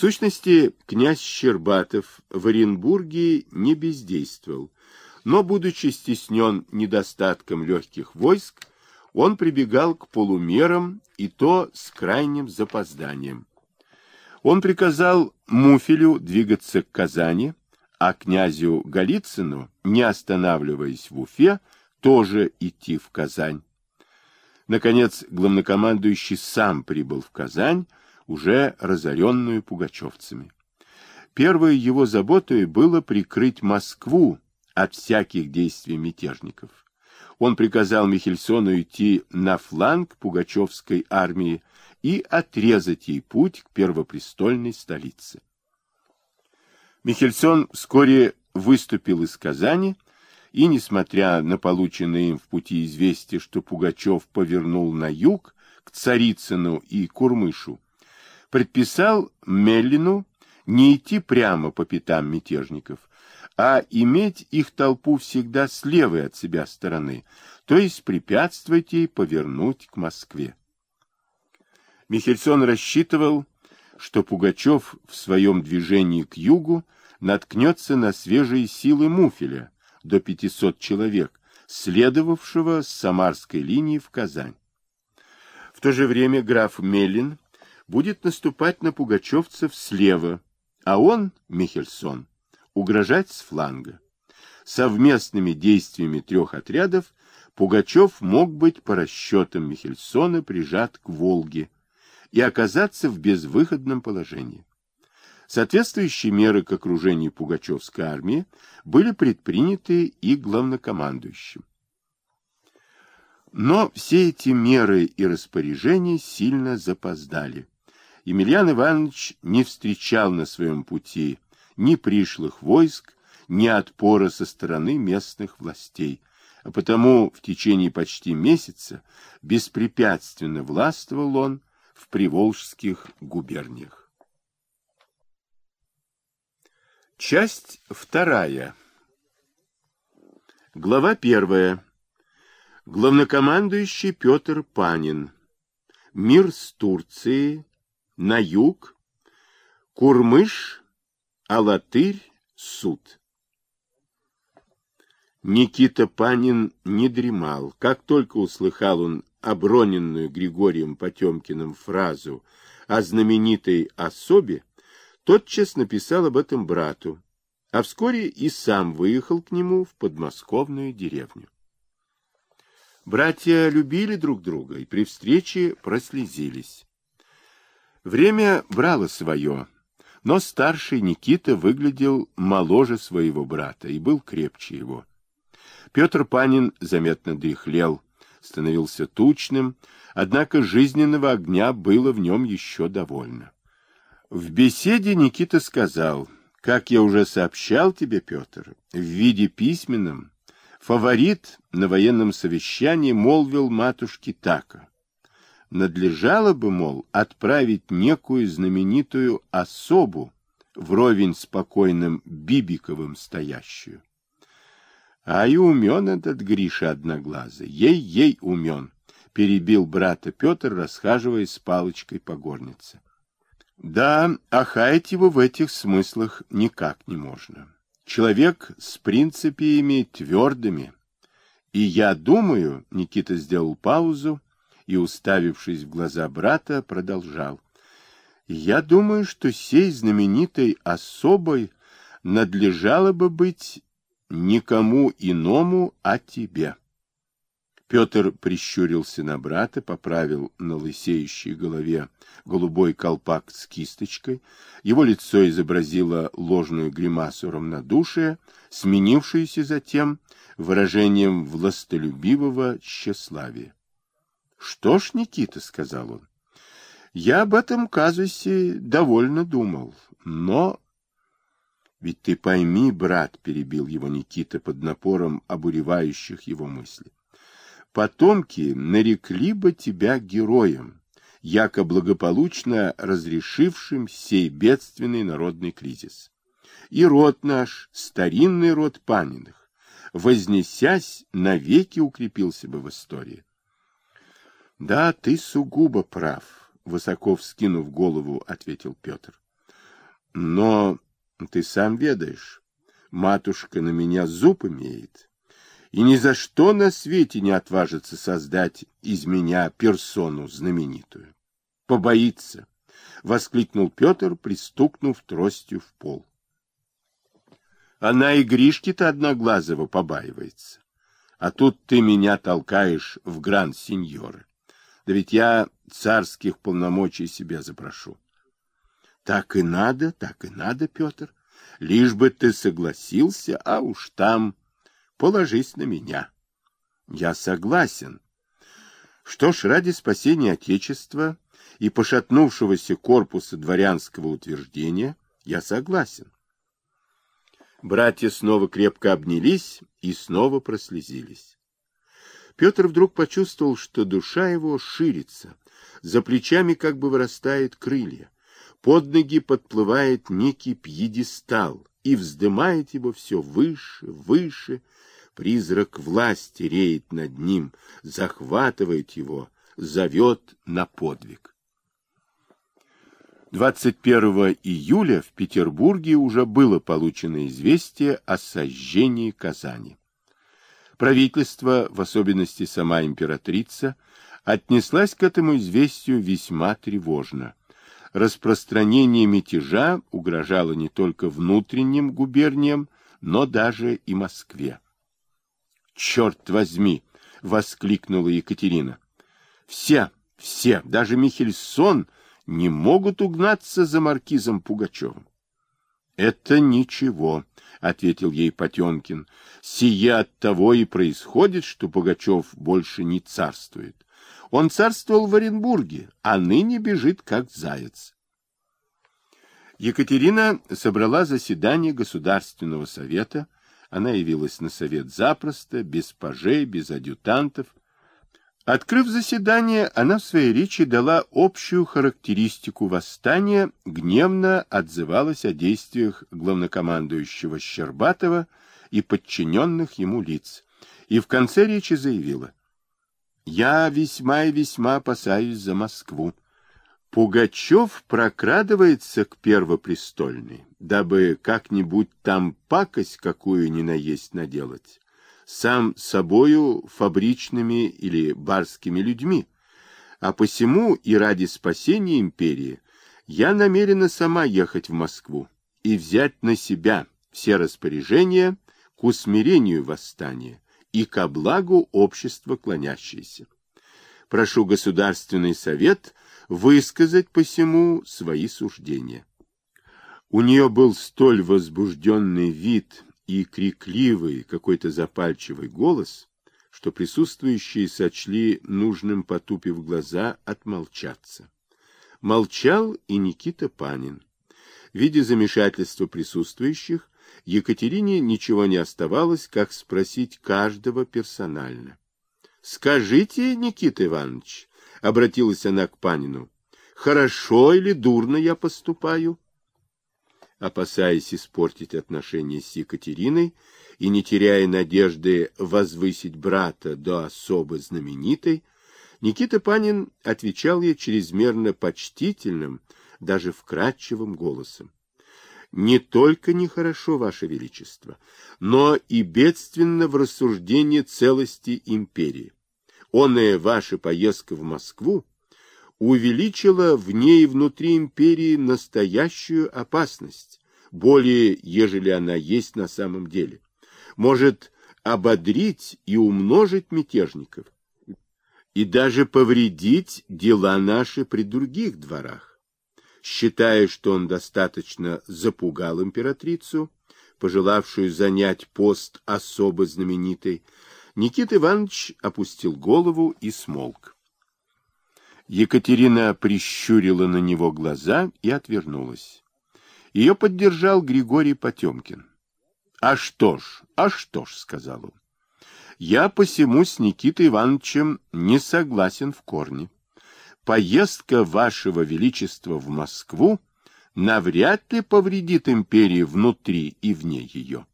сущности, князь Щербатов в Оренбурге не бездействовал, но, будучи стеснен недостатком легких войск, он прибегал к полумерам и то с крайним запозданием. Он приказал Муфелю двигаться к Казани, а князю Голицыну, не останавливаясь в Уфе, тоже идти в Казань. Наконец, главнокомандующий сам прибыл в Казань, уже разоренную пугачевцами. Первой его заботой было прикрыть Москву от всяких действий мятежников. Он приказал Михельсону идти на фланг пугачевской армии и отрезать ей путь к первопрестольной столице. Михельсон вскоре выступил из Казани, и, несмотря на полученные им в пути известие, что Пугачев повернул на юг, к Царицыну и Курмышу, предписал Меллину не идти прямо по пятам мятежников, а иметь их толпу всегда с левой от себя стороны, то есть препятствовать ей повернуть к Москве. Михельсон рассчитывал, что Пугачев в своем движении к югу наткнется на свежие силы Муфеля, до 500 человек, следовавшего с Самарской линии в Казань. В то же время граф Меллин будет наступать на пугачевцев слева, а он, Михельсон, угрожать с фланга. Совместными действиями трех отрядов Пугачев мог быть по расчетам Михельсона прижат к Волге и оказаться в безвыходном положении. Соответствующие меры к окружению Пугачевской армии были предприняты и главнокомандующим. Но все эти меры и распоряжения сильно запоздали. Емельян Иванович не встречал на своем пути ни пришлых войск, ни отпора со стороны местных властей, а потому в течение почти месяца беспрепятственно властвовал он в приволжских губерниях. Часть вторая. Глава первая. Главнокомандующий Петр Панин. Мир с Турцией. На юг. Курмыш. Алатырь. Суд. Никита Панин не дремал. Как только услыхал он оброненную Григорием Потемкиным фразу о знаменитой особе, тотчас написал об этом брату, а вскоре и сам выехал к нему в подмосковную деревню. Братья любили друг друга и при встрече прослезились. Время брало свое, но старший Никита выглядел моложе своего брата и был крепче его. Петр Панин заметно дряхлел, становился тучным, однако жизненного огня было в нем еще довольно. В беседе Никита сказал, как я уже сообщал тебе, Петр, в виде письменном, фаворит на военном совещании молвил матушке Така. Надлежало бы, мол, отправить некую знаменитую особу, вровень спокойным Бибиковым стоящую. А и умен этот Гриша одноглазый, ей-ей умен, перебил брата Петр, расхаживая с палочкой по горнице. Да, охаять его в этих смыслах никак не можно. Человек с принципиями твердыми. И я думаю, Никита сделал паузу и, уставившись в глаза брата, продолжал. Я думаю, что сей знаменитой особой надлежало бы быть никому иному, а тебе. Петр прищурился на брата, поправил на лысеющей голове голубой колпак с кисточкой. Его лицо изобразило ложную гримасу равнодушия, сменившуюся затем выражением властолюбивого тщеславия. — Что ж, Никита, — сказал он, — я об этом казусе довольно думал, но... — Ведь ты пойми, брат, — перебил его Никита под напором обуревающих его мыслей, потомки нарекли бы тебя героем, яко благополучно разрешившим сей бедственный народный кризис. И род наш, старинный род Паниных, вознесясь, навеки укрепился бы в истории. Да, ты сугубо прав, высоко вскинув голову, ответил Петр. Но ты сам ведаешь, матушка на меня зуб имеет, и ни за что на свете не отважится создать из меня персону знаменитую. Побоится, — воскликнул Петр, пристукнув тростью в пол. Она и Гришки-то одноглазого побаивается. А тут ты меня толкаешь в гранд-сеньоры. Да ведь я царских полномочий себе запрошу. Так и надо, так и надо, Петр. Лишь бы ты согласился, а уж там положись на меня. Я согласен. Что ж, ради спасения Отечества и пошатнувшегося корпуса дворянского утверждения я согласен. Братья снова крепко обнялись и снова прослезились. Петр вдруг почувствовал, что душа его ширится, за плечами как бы вырастает крылья, под ноги подплывает некий пьедестал и вздымает его все выше, выше, призрак власти реет над ним, захватывает его, зовет на подвиг. 21 июля в Петербурге уже было получено известие о сожжении Казани. Правительство, в особенности сама императрица, отнеслась к этому известию весьма тревожно. Распространение мятежа угрожало не только внутренним губерниям, но даже и Москве. «Черт возьми!» — воскликнула Екатерина. «Все, все, даже Михельсон — не могут угнаться за маркизом Пугачевым. — Это ничего, — ответил ей Потемкин. — Сие от того и происходит, что Пугачев больше не царствует. Он царствовал в Оренбурге, а ныне бежит как заяц. Екатерина собрала заседание Государственного совета. Она явилась на совет запросто, без пажей, без адъютантов, Открыв заседание, она в своей речи дала общую характеристику восстания, гневно отзывалась о действиях главнокомандующего Щербатова и подчиненных ему лиц, и в конце речи заявила, «Я весьма и весьма опасаюсь за Москву. Пугачев прокрадывается к Первопрестольной, дабы как-нибудь там пакость какую ни наесть наделать сам собою фабричными или барскими людьми, а посему и ради спасения империи я намерена сама ехать в Москву и взять на себя все распоряжения к усмирению восстания и ко благу общества клонящееся. Прошу Государственный Совет высказать посему свои суждения. У нее был столь возбужденный вид и крикливый, какой-то запальчивый голос, что присутствующие сочли нужным, потупив глаза, отмолчаться. Молчал и Никита Панин. Видя замешательство присутствующих, Екатерине ничего не оставалось, как спросить каждого персонально. — Скажите, Никита Иванович, — обратилась она к Панину, — хорошо или дурно я поступаю? — опасаясь испортить отношения с Екатериной и не теряя надежды возвысить брата до особо знаменитой, Никита Панин отвечал ей чрезмерно почтительным, даже вкрадчивым голосом. «Не только нехорошо, Ваше Величество, но и бедственно в рассуждении целости империи. Оная ваша поездка в Москву увеличила в ней внутри империи настоящую опасность, более, ежели она есть на самом деле. Может ободрить и умножить мятежников, и даже повредить дела наши при других дворах. Считая, что он достаточно запугал императрицу, пожелавшую занять пост особо знаменитый, Никита Иванович опустил голову и смолк. Екатерина прищурила на него глаза и отвернулась. Ее поддержал Григорий Потемкин. — А что ж, а что ж, — сказал он. — Я посему с Никитой Ивановичем не согласен в корне. Поездка вашего величества в Москву навряд ли повредит империи внутри и вне ее.